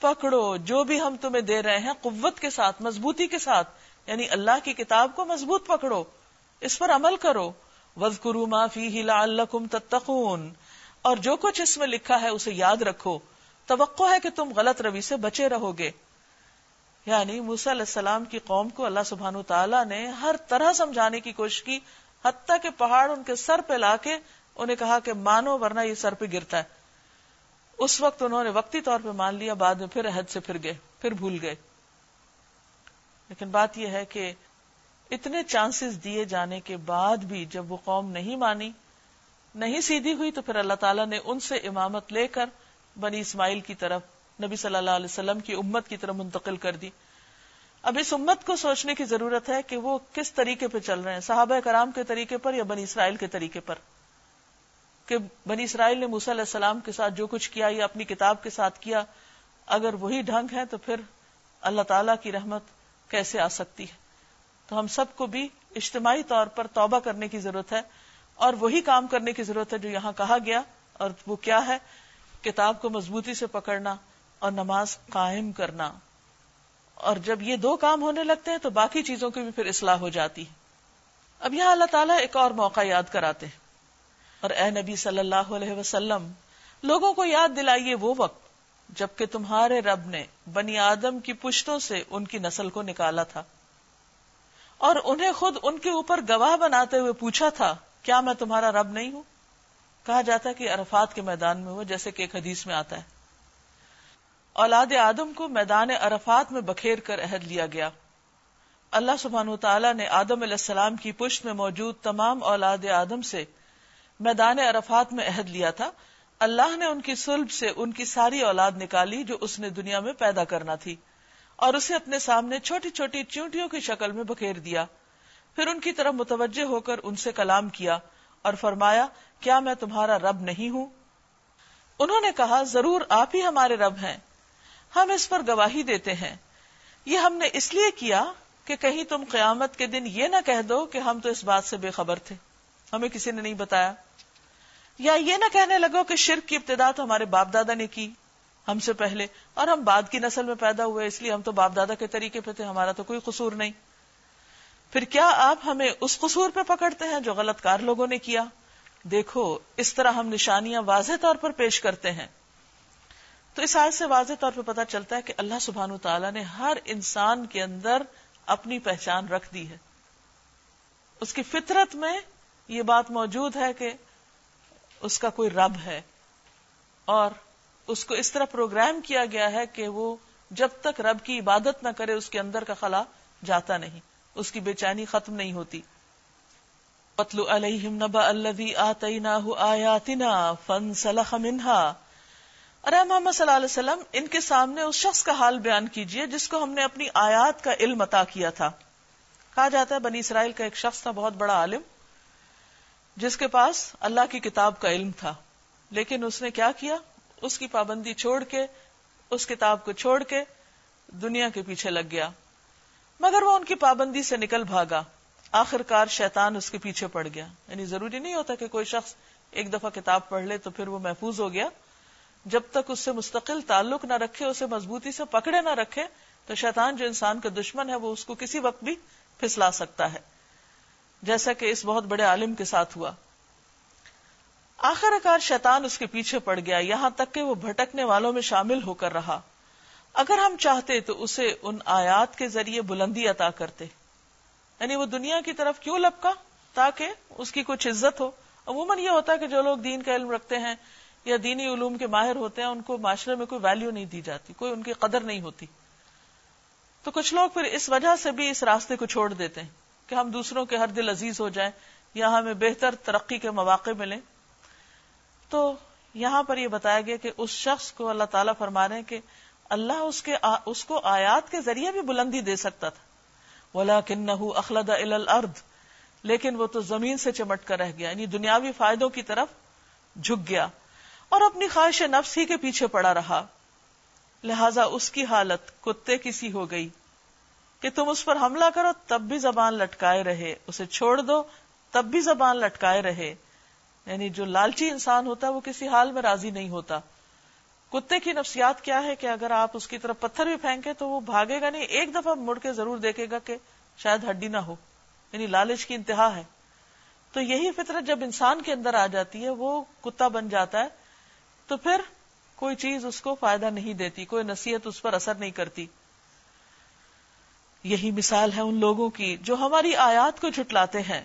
پکڑو، جو بھی ہم تمہیں دے رہے ہیں قوت کے ساتھ، مضبوطی کے ساتھ یعنی اللہ کی کتاب کو مضبوط پکڑو، اس پر عمل کرو۔ وز کرو معافی ہلا تتقون اور جو کچھ اس میں لکھا ہے اسے یاد رکھو توقع ہے کہ تم غلط روی سے بچے رہو گے یعنی موسی علیہ السلام کی قوم کو اللہ سبحان تعالیٰ نے ہر طرح سمجھانے کی کوشش کی حتیٰ کہ پہاڑ ان کے سر پہ لا کے انہیں کہا کہ مانو ورنہ یہ سر پہ گرتا ہے۔ اس وقت انہوں نے وقتی طور پہ مان لیا، بعد میں پھر عہد سے پھر گئے، پھر بھول گئے۔ لیکن بات یہ ہے کہ اتنے چانسز دیے جانے کے بعد بھی جب وہ قوم نہیں مانی، نہیں سیدھی ہوئی تو پھر اللہ تعالیٰ نے ان سے امامت لے کر بنی اسماعیل کی طرف نبی صلی اللہ علیہ وسلم کی امت کی طرف منتقل کر دی۔ اب اس امت کو سوچنے کی ضرورت ہے کہ وہ کس طریقے پہ چل رہے ہیں، صحابہ کرام کے طریقے پر یا بنی اسرائیل کے طریقے پر؟ کہ بنی اسرائیل نے موسی علیہ السلام کے ساتھ جو کچھ کیا، یا اپنی کتاب کے ساتھ کیا، اگر وہی ڈھنگ ہے تو پھر اللہ تعالی کی رحمت کیسے آ سکتی ہے؟ تو ہم سب کو بھی اجتماعی طور پر توبہ کرنے کی ضرورت ہے اور وہی کام کرنے کی ضرورت ہے جو یہاں کہا گیا اور وہ کیا ہے؟ کتاب کو مضبوطی سے پکڑنا اور نماز قائم کرنا۔ اور جب یہ دو کام ہونے لگتے ہیں تو باقی چیزوں کی بھی پھر اصلاح ہو جاتی۔ ہے اب یہاں اللہ تعالیٰ ایک اور موقع یاد کراتے ہیں۔ اور اے نبی صلی اللہ علیہ وسلم، لوگوں کو یاد دلائیے وہ وقت جبکہ تمہارے رب نے بنی آدم کی پشتوں سے ان کی نسل کو نکالا تھا۔ اور انہیں خود ان کے اوپر گواہ بناتے ہوئے پوچھا تھا، کیا میں تمہارا رب نہیں ہوں؟ کہا جاتا ہے کہ عرفات کے میدان میں ہو جیسے کہ ایک حدیث میں آتا ہے۔ اولاد آدم کو میدان عرفات میں بکھیر کر عہد لیا گیا۔ اللہ سبحان و تعالیٰ نے آدم علیہ السلام کی پشت میں موجود تمام اولاد آدم سے میدان عرفات میں عہد لیا تھا۔ اللہ نے ان کی سلب سے ان کی ساری اولاد نکالی جو اس نے دنیا میں پیدا کرنا تھی۔ اور اسے اپنے سامنے چھوٹی چھوٹی چونٹیوں کی شکل میں بکھیر دیا۔ پھر ان کی طرف متوجہ ہو کر ان سے کلام کیا اور فرمایا، کیا میں تمہارا رب نہیں ہوں؟ انہوں نے کہا، ضرور آپ ہی ہمارے رب ہیں۔ ہم اس پر گواہی دیتے ہیں۔ یہ ہم نے اس لیے کیا کہ کہیں تم قیامت کے دن یہ نہ کہہ دو کہ ہم تو اس بات سے بے خبر تھے۔ ہمیں کسی نے نہیں بتایا۔ یا یہ نہ کہنے لگو کہ شرک کی ابتدا تو ہمارے باپ دادا نے کی۔ ہم سے پہلے اور ہم بعد کی نسل میں پیدا ہوئے، اس لیے ہم تو باپ دادا کے طریقے پہ تھے، ہمارا تو کوئی قصور نہیں۔ پھر کیا آپ ہمیں اس قصور پہ پکڑتے ہیں جو غلط کار لوگوں نے کیا؟ دیکھو، اس طرح ہم نشانیاں واضح طور پر پیش کرتے ہیں۔ تو اس آیت سے واضح طور پہ پتا چلتا ہے کہ اللہ سبحان تعالیٰ نے ہر انسان کے اندر اپنی پہچان رکھ دی ہے۔ اس کی فطرت میں یہ بات موجود ہے کہ اس کا کوئی رب ہے اور اس کو اس طرح پروگرام کیا گیا ہے کہ وہ جب تک رب کی عبادت نہ کرے اس کے اندر کا خلا جاتا نہیں، اس کی بے چینی ختم نہیں ہوتی۔ پتلو علیہم نبا الذی آتیناہ آیاتنا فانسلخ منہا۔ ارے محمد صلی اللہ علیہ وسلم، ان کے سامنے اس شخص کا حال بیان کیجیے جس کو ہم نے اپنی آیات کا علم عطا کیا تھا۔ کہا جاتا ہے بنی اسرائیل کا ایک شخص تھا، بہت بڑا عالم، جس کے پاس اللہ کی کتاب کا علم تھا۔ لیکن اس نے کیا کیا؟ اس کی پابندی چھوڑ کے، اس کتاب کو چھوڑ کے دنیا کے پیچھے لگ گیا۔ مگر وہ ان کی پابندی سے نکل بھاگا۔ آخر کار شیطان اس کے پیچھے پڑ گیا۔ یعنی ضروری نہیں ہوتا کہ کوئی شخص ایک دفعہ کتاب پڑھ لے تو پھر وہ محفوظ ہو گیا۔ جب تک اس سے مستقل تعلق نہ رکھے، اسے مضبوطی سے پکڑے نہ رکھے، تو شیطان جو انسان کا دشمن ہے، وہ اس کو کسی وقت بھی پھسلا سکتا ہے۔ جیسا کہ اس بہت بڑے عالم کے ساتھ ہوا۔ آخر کار شیطان اس کے پیچھے پڑ گیا، یہاں تک کہ وہ بھٹکنے والوں میں شامل ہو کر رہا۔ اگر ہم چاہتے تو اسے ان آیات کے ذریعے بلندی عطا کرتے۔ یعنی وہ دنیا کی طرف کیوں لپکا؟ تاکہ اس کی کچھ عزت ہو۔ عموماً یہ ہوتا ہے کہ جو لوگ دین کا علم رکھتے ہیں یا دینی علوم کے ماہر ہوتے ہیں، ان کو معاشرے میں کوئی ویلیو نہیں دی جاتی، کوئی ان کی قدر نہیں ہوتی۔ تو کچھ لوگ پھر اس وجہ سے بھی اس راستے کو چھوڑ دیتے ہیں کہ ہم دوسروں کے ہر دل عزیز ہو جائیں یا ہمیں بہتر ترقی کے مواقع ملیں۔ تو یہاں پر یہ بتایا گیا کہ اس شخص کو اللہ تعالیٰ فرما رہے ہیں کہ اللہ اس کے آ, اس کو آیات کے ذریعے بھی بلندی دے سکتا تھا۔ ولا کن اخلد الارض لیکن وہ تو زمین سے چمٹ کر رہ گیا یعنی دنیاوی فائدوں کی طرف جھک گیا۔ اور اپنی خواہش نفس ہی کے پیچھے پڑا رہا۔ لہذا اس کی حالت کتے کی سی ہو گئی کہ تم اس پر حملہ کرو تب بھی زبان لٹکائے رہے۔ اسے چھوڑ دو تب بھی زبان لٹکائے رہے۔ یعنی جو لالچی انسان ہوتا ہے وہ کسی حال میں راضی نہیں ہوتا۔ کتے کی نفسیات کیا ہے کہ اگر آپ اس کی طرف پتھر بھی پھینکے تو وہ بھاگے گا نہیں، ایک دفعہ مڑ کے ضرور دیکھے گا کہ شاید ہڈی نہ ہو۔ یعنی لالچ کی انتہا ہے۔ تو یہی فطرت جب انسان کے اندر آ جاتی ہے، وہ کتا بن جاتا ہے۔ تو پھر کوئی چیز اس کو فائدہ نہیں دیتی، کوئی نصیحت اس پر اثر نہیں کرتی۔ یہی مثال ہے ان لوگوں کی جو ہماری آیات کو جھٹلاتے ہیں۔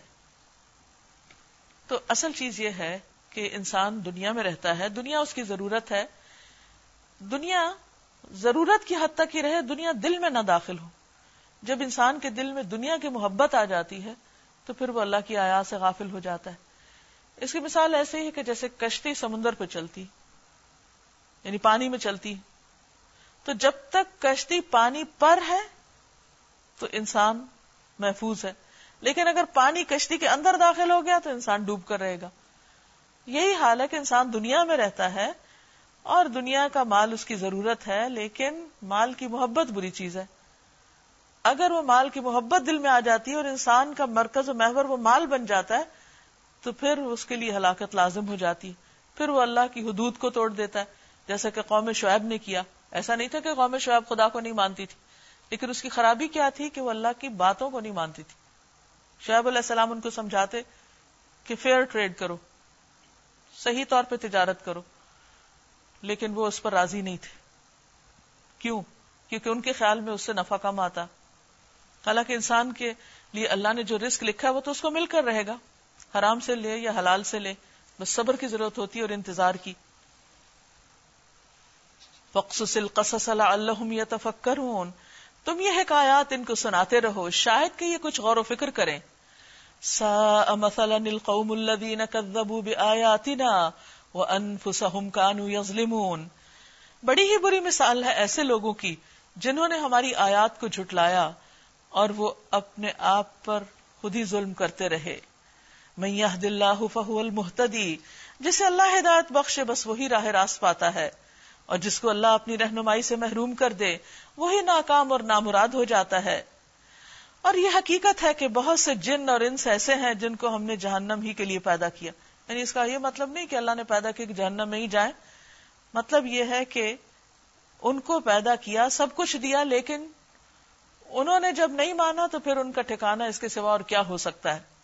تو اصل چیز یہ ہے کہ انسان دنیا میں رہتا ہے، دنیا اس کی ضرورت ہے۔ دنیا ضرورت کی حد تک ہی رہے، دنیا دل میں نہ داخل ہو۔ جب انسان کے دل میں دنیا کی محبت آ جاتی ہے، تو پھر وہ اللہ کی آیات سے غافل ہو جاتا ہے۔ اس کی مثال ایسے ہی کہ جیسے کشتی سمندر پہ چلتی یعنی پانی میں چلتی۔ تو جب تک کشتی پانی پر ہے، تو انسان محفوظ ہے۔ لیکن اگر پانی کشتی کے اندر داخل ہو گیا تو انسان ڈوب کر رہے گا۔ یہی حال ہے کہ انسان دنیا میں رہتا ہے اور دنیا کا مال اس کی ضرورت ہے، لیکن مال کی محبت بری چیز ہے۔ اگر وہ مال کی محبت دل میں آ جاتی ہے اور انسان کا مرکز و محور وہ مال بن جاتا ہے، تو پھر اس کے لیے ہلاکت لازم ہو جاتی۔ پھر وہ اللہ کی حدود کو توڑ دیتا ہے۔ جیسا کہ قوم شعیب نے کیا۔ ایسا نہیں تھا کہ قوم شعیب خدا کو نہیں مانتی تھی، لیکن اس کی خرابی کیا تھی کہ وہ اللہ کی باتوں کو نہیں مانتی تھی۔ شعیب علیہ السلام ان کو سمجھاتے کہ فیئر ٹریڈ کرو، صحیح طور پہ تجارت کرو، لیکن وہ اس پر راضی نہیں تھے۔ کیوں؟ کیونکہ ان کے خیال میں اس سے نفع کم آتا۔ حالانکہ انسان کے لیے اللہ نے جو رسک لکھا ہے، وہ تو اس کو مل کر رہے گا۔ حرام سے لے یا حلال سے لے، بس صبر کی ضرورت ہوتی ہے اور انتظار کی۔ تم یہ حکایات ان کو سناتے رہو، شاید کہ یہ کچھ غور و فکر کریں۔ سا مثلا القوم الذين كذبوا بآياتنا وانفسهم كانوا يظلمون بڑی ہی بری مثال ہے ایسے لوگوں کی جنہوں نے ہماری آیات کو جھٹلایا اور وہ اپنے آپ پر خود ہی ظلم کرتے رہے۔ میں یہ اللہ فہو المحتدی جسے اللہ ہدایت بخشے بس وہی راہ راست پاتا ہے۔ اور جس کو اللہ اپنی رہنمائی سے محروم کر دے، وہی ناکام اور نامراد ہو جاتا ہے۔ اور یہ حقیقت ہے کہ بہت سے جن اور انس ایسے ہیں جن کو ہم نے جہنم ہی کے لیے پیدا کیا۔ یعنی اس کا یہ مطلب نہیں کہ اللہ نے پیدا کیا کہ جہنم میں ہی جائیں۔ مطلب یہ ہے کہ ان کو پیدا کیا، سب کچھ دیا، لیکن انہوں نے جب نہیں مانا تو پھر ان کا ٹھکانا اس کے سوا اور کیا ہو سکتا ہے؟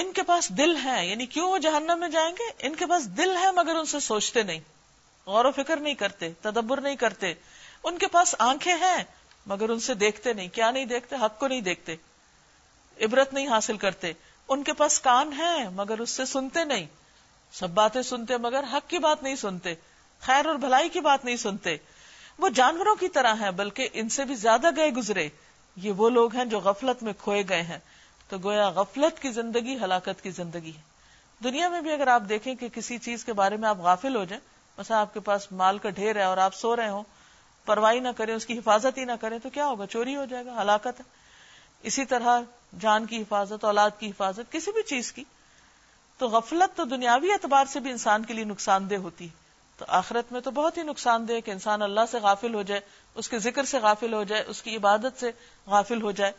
ان کے پاس دل ہے یعنی کیوں وہ جہنم میں جائیں گے؟ ان کے پاس دل ہے مگر ان سے سوچتے نہیں۔ غور و فکر نہیں کرتے، تدبر نہیں کرتے۔ ان کے پاس آنکھیں ہیں مگر ان سے دیکھتے نہیں۔ کیا نہیں دیکھتے؟ حق کو نہیں دیکھتے۔ عبرت نہیں حاصل کرتے۔ ان کے پاس کان ہیں مگر اس سے سنتے نہیں۔ سب باتیں سنتے مگر حق کی بات نہیں سنتے۔ خیر اور بھلائی کی بات نہیں سنتے۔ وہ جانوروں کی طرح ہیں، بلکہ ان سے بھی زیادہ گئے گزرے۔ یہ وہ لوگ ہیں جو غفلت میں کھوئے گئے ہیں۔ تو گویا غفلت کی زندگی ہلاکت کی زندگی ہے۔ دنیا میں بھی اگر آپ دیکھیں کہ کسی چیز کے بارے میں آپ غافل ہو جائیں، مثلا آپ کے پاس مال کا ڈھیر ہے اور آپ سو رہے ہوں، پرواہی نہ کریں، اس کی حفاظت ہی نہ کریں، تو کیا ہوگا؟ چوری ہو جائے گا، ہلاکت ہے۔ اسی طرح جان کی حفاظت، اولاد کی حفاظت، کسی بھی چیز کی۔ تو غفلت تو دنیاوی اعتبار سے بھی انسان کے لیے نقصان دہ ہوتی ہے۔ تو آخرت میں تو بہت ہی نقصان دہ کہ انسان اللہ سے غافل ہو جائے، اس کے ذکر سے غافل ہو جائے، اس کی عبادت سے غافل ہو جائے۔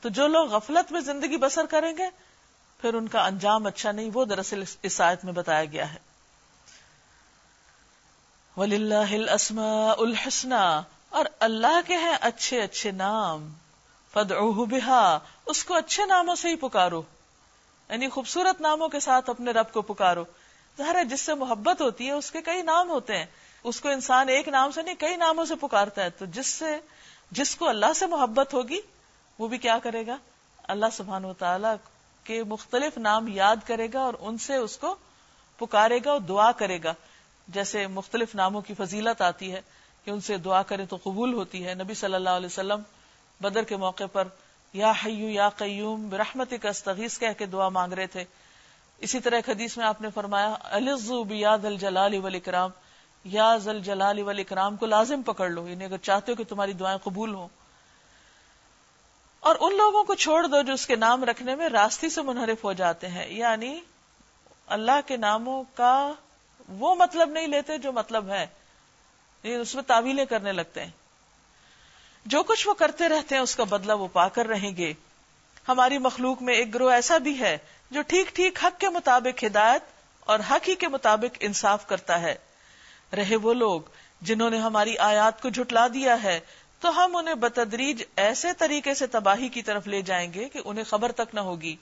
تو جو لوگ غفلت میں زندگی بسر کریں گے، پھر ان کا انجام اچھا نہیں، وہ دراصل اس آیت میں بتایا گیا ہے۔ الحسن اور اللہ کے ہیں اچھے اچھے نام۔ فد بہا اس کو اچھے ناموں سے ہی پکارو۔ یعنی خوبصورت ناموں کے ساتھ اپنے رب کو پکارو۔ ظاہر ہے، جس سے محبت ہوتی ہے، اس کے کئی نام ہوتے ہیں۔ اس کو انسان ایک نام سے نہیں، کئی ناموں سے پکارتا ہے۔ تو جس سے، جس کو اللہ سے محبت ہوگی وہ بھی کیا کرے گا؟ اللہ سبحان و تعالی کے مختلف نام یاد کرے گا اور ان سے اس کو پکارے گا اور دعا کرے گا۔ جیسے مختلف ناموں کی فضیلت آتی ہے کہ ان سے دعا کرے تو قبول ہوتی ہے۔ نبی صلی اللہ علیہ وسلم بدر کے موقع پر یا حیو یا قیوم برحمت کا استغیث کہہ کے دعا مانگ رہے تھے۔ اسی طرح ایک حدیث میں آپ نے فرمایا الزو بیاد الجلال والاکرام یا ذل جلال والاکرام کو لازم پکڑ لو یعنی اگر چاہتے ہو کہ تمہاری دعائیں قبول ہوں۔ اور ان لوگوں کو چھوڑ دو جو اس کے نام رکھنے میں راستی سے منحرف ہو جاتے ہیں۔ یعنی اللہ کے ناموں کا وہ مطلب نہیں لیتے جو مطلب ہے۔ اس میں تعویلیں کرنے لگتے ہیں۔ جو کچھ وہ کرتے رہتے ہیں، اس کا بدلہ وہ پا کر رہیں گے۔ ہماری مخلوق میں ایک گروہ ایسا بھی ہے جو ٹھیک ٹھیک حق کے مطابق ہدایت اور حق ہی کے مطابق انصاف کرتا ہے۔ رہے وہ لوگ جنہوں نے ہماری آیات کو جھٹلا دیا ہے تو ہم انہیں بتدریج ایسے طریقے سے تباہی کی طرف لے جائیں گے کہ انہیں خبر تک نہ ہوگی۔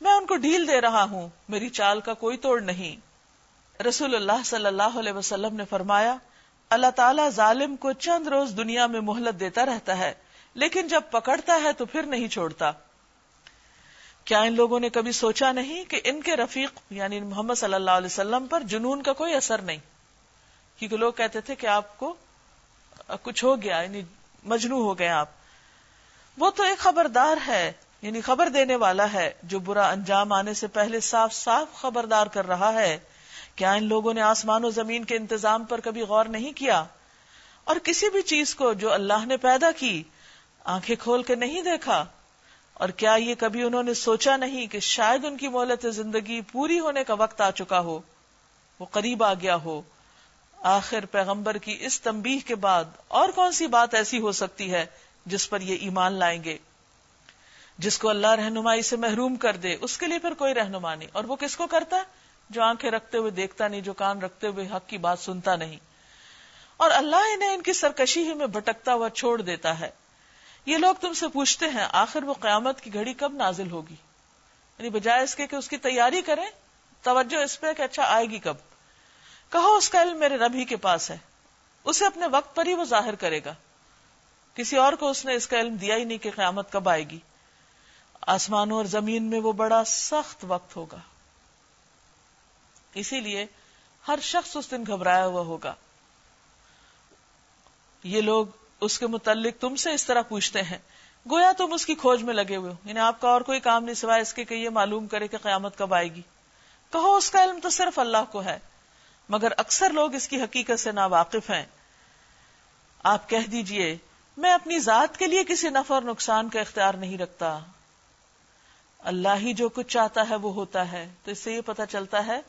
میں ان کو ڈھیل دے رہا ہوں، میری چال کا کوئی توڑ نہیں۔ رسول اللہ صلی اللہ علیہ وسلم نے فرمایا، اللہ تعالیٰ ظالم کو چند روز دنیا میں مہلت دیتا رہتا ہے، لیکن جب پکڑتا ہے تو پھر نہیں چھوڑتا۔ کیا ان لوگوں نے کبھی سوچا نہیں کہ ان کے رفیق یعنی محمد صلی اللہ علیہ وسلم پر جنون کا کوئی اثر نہیں؟ کیونکہ لوگ کہتے تھے کہ آپ کو کچھ ہو گیا یعنی مجنو ہو گئے آپ۔ وہ تو ایک خبردار ہے یعنی خبر دینے والا ہے، جو برا انجام آنے سے پہلے صاف صاف خبردار کر رہا ہے۔ کیا ان لوگوں نے آسمان و زمین کے انتظام پر کبھی غور نہیں کیا؟ اور کسی بھی چیز کو جو اللہ نے پیدا کی، آنکھیں کھول کے نہیں دیکھا؟ اور کیا یہ کبھی انہوں نے سوچا نہیں کہ شاید ان کی مہلت زندگی پوری ہونے کا وقت آ چکا ہو؟ وہ قریب آ گیا ہو۔ آخر پیغمبر کی اس تنبیہ کے بعد اور کون سی بات ایسی ہو سکتی ہے جس پر یہ ایمان لائیں گے؟ جس کو اللہ رہنمائی سے محروم کر دے، اس کے لیے پھر کوئی رہنما نہیں۔ اور وہ کس کو کرتا ہے؟ جو آنکھیں رکھتے ہوئے دیکھتا نہیں، جو کان رکھتے ہوئے حق کی بات سنتا نہیں۔ اور اللہ انہیں ان کی سرکشی ہی میں بھٹکتا ہوا چھوڑ دیتا ہے۔ یہ لوگ تم سے پوچھتے ہیں، آخر وہ قیامت کی گھڑی کب نازل ہوگی؟ یعنی بجائے اس کے کہ اس کی تیاری کریں، توجہ اس پہ کہ اچھا آئے گی کب؟ کہو اس کا علم میرے رب ہی کے پاس ہے۔ اسے اپنے وقت پر ہی وہ ظاہر کرے گا۔ کسی اور کو اس نے اس کا علم دیا ہی نہیں کہ قیامت کب آئے گی۔ آسمانوں اور زمین میں وہ بڑا سخت وقت ہوگا۔ اسی لیے ہر شخص اس دن گھبرایا ہوا ہوگا۔ یہ لوگ اس کے متعلق تم سے اس طرح پوچھتے ہیں۔ گویا تم اس کی کھوج میں لگے ہوئے ہو۔ یعنی آپ کا اور کوئی کام نہیں سوائے اس کے کہ یہ معلوم کرے کہ قیامت کب آئے گی۔ کہو اس کا علم تو صرف اللہ کو ہے۔ مگر اکثر لوگ اس کی حقیقت سے نا واقف ہیں۔ آپ کہہ دیجیے، میں اپنی ذات کے لیے کسی نفع اور نقصان کا اختیار نہیں رکھتا۔ اللہ ہی جو کچھ چاہتا ہے وہ ہوتا ہے۔ تو اس سے یہ پتا چلتا ہے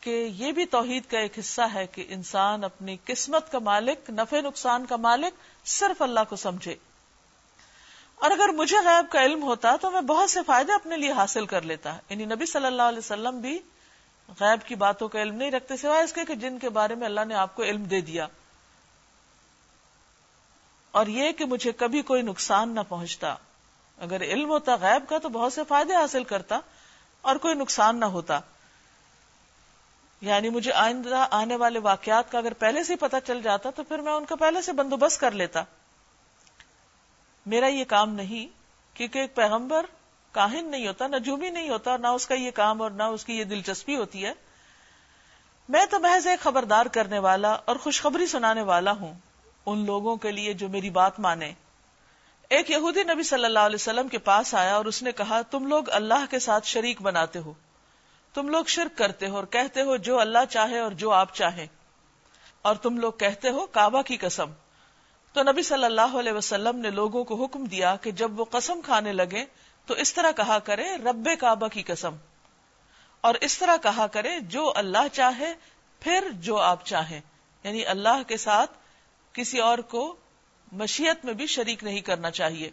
کہ یہ بھی توحید کا ایک حصہ ہے کہ انسان اپنی قسمت کا مالک، نفع، نقصان کا مالک صرف اللہ کو سمجھے۔ اور اگر مجھے غیب کا علم ہوتا تو میں بہت سے فائدے اپنے لیے حاصل کر لیتا۔ یعنی نبی صلی اللہ علیہ وسلم بھی غیب کی باتوں کا علم نہیں رکھتے سوائے اس کے کہ جن کے بارے میں اللہ نے آپ کو علم دے دیا۔ اور یہ کہ مجھے کبھی کوئی نقصان نہ پہنچتا۔ اگر علم ہوتا غیب کا تو بہت سے فائدے حاصل کرتا اور کوئی نقصان نہ ہوتا۔ یعنی مجھے آئندہ آنے والے واقعات کا اگر پہلے سے پتا چل جاتا تو پھر میں ان کا پہلے سے بندوبست کر لیتا۔ میرا یہ کام نہیں، کیونکہ ایک پیغمبر کاہن نہیں ہوتا، نہ نجومی نہیں ہوتا، نہ اس کا یہ کام اور نہ اس کی یہ دلچسپی ہوتی ہے۔ میں تو محض ایک خبردار کرنے والا اور خوشخبری سنانے والا ہوں، ان لوگوں کے لیے جو میری بات مانے۔ ایک یہودی نبی صلی اللہ علیہ وسلم کے پاس آیا اور اس نے کہا، تم لوگ اللہ کے ساتھ شریک بناتے ہو۔ تم لوگ شرک کرتے ہو اور کہتے ہو، جو اللہ چاہے اور جو آپ چاہیں۔ اور تم لوگ کہتے ہو، کعبہ کی قسم۔ تو نبی صلی اللہ علیہ وسلم نے لوگوں کو حکم دیا کہ جب وہ قسم کھانے لگے تو اس طرح کہا کرے، رب کعبہ کی قسم۔ اور اس طرح کہا کرے، جو اللہ چاہے، پھر جو آپ چاہیں۔ یعنی اللہ کے ساتھ کسی اور کو مشیت میں بھی شریک نہیں کرنا چاہیے۔